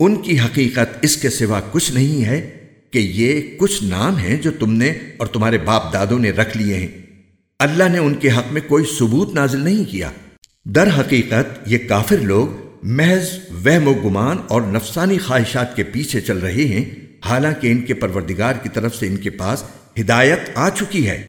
ان کی حقیقت اس کے سوا کچھ نہیں ہے کہ یہ کچھ نام ہیں جو تم نے اور تمہارے باپ دادوں نے رکھ لیے ہیں۔ اللہ نے ان کے حق میں کوئی ثبوت نازل نہیں کیا۔ در حقیقت یہ کافر لوگ محض وہم و گمان اور نفسانی خواہشات کے پیچھے چل رہے ہیں۔ حالانکہ ان کے پروردگار کی طرف سے ان کے پاس ہدایت آ چکی ہے۔